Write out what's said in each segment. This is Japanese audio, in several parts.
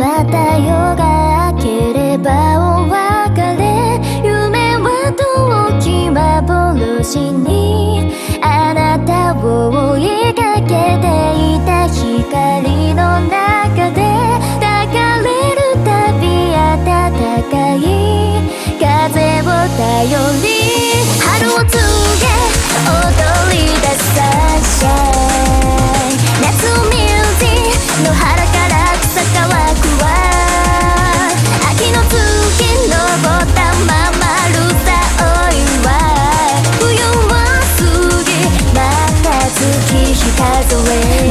また夜が明ければ終わり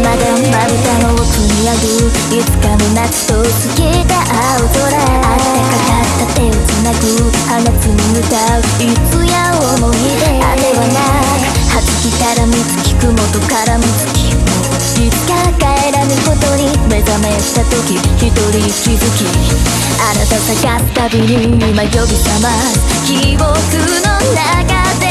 まだまぶたの奥にあるいつかの夏と過ぎた青空あったかかった手をつなぐ放つに歌ういつや思い出雨はなく初来たら見つき雲と絡みつきいつか帰らぬことに目覚めした時一人気づきあなた探すたびに今呼び覚ます。記憶の中で